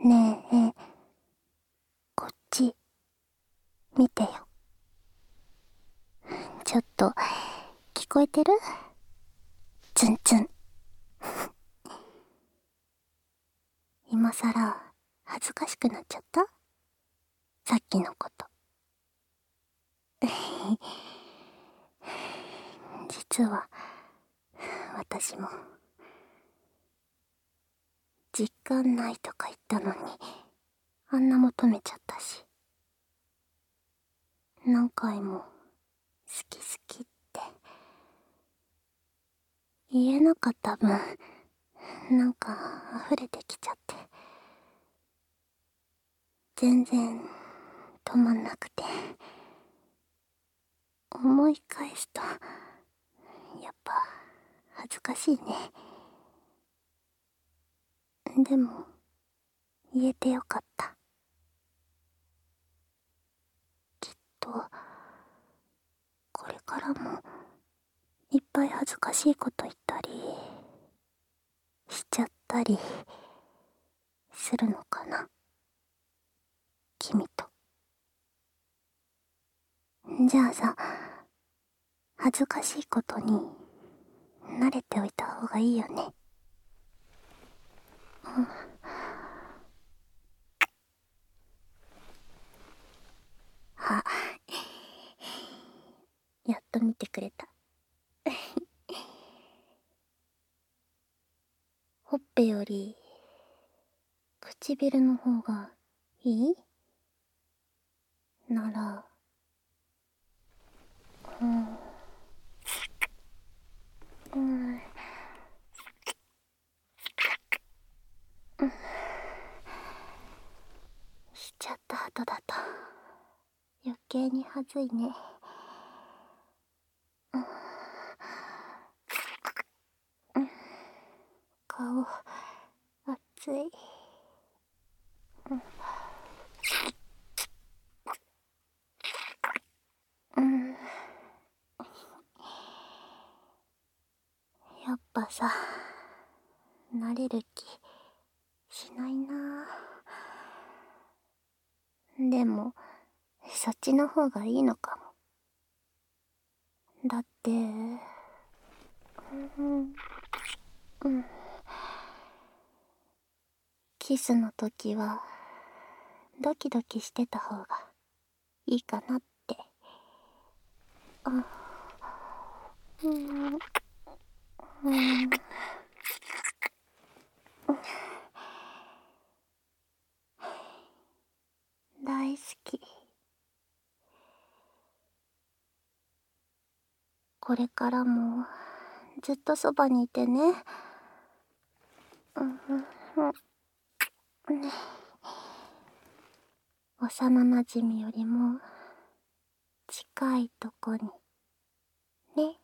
ねえ、こっち、見てよ。ちょっと、聞こえてる？ツンツン。今さら、恥ずかしくなっちゃった？さっきのこと。実は、私も、実感ないとか言ったのに、あんな求めちゃったし。何回も、好き好きって、言えなかった分、なんか溢れてきちゃって。全然、止まんなくて。思い返すと、恥ずかしいね。でも、言えてよかった。きっと、これからも、いっぱい恥ずかしいこと言ったり、しちゃったり、するのかな。君と。じゃあさ、恥ずかしいことに慣れておいた方がいいよね。うん。あ、やっと見てくれた。ほっぺより、唇の方がいい？なら、うん。うん。しちゃった後だと、余計にはずいね。うん。顔、熱い。うん。ぱさ、慣れる気しないなでも、そっちの方がいいのかも。だって、うん、うん。キスの時は、ドキドキしてた方がいいかなって。あ、うん。うん。大好き。これからもずっとそばにいてね。うん、うん、ね。幼なじみよりも近いとこに。ね。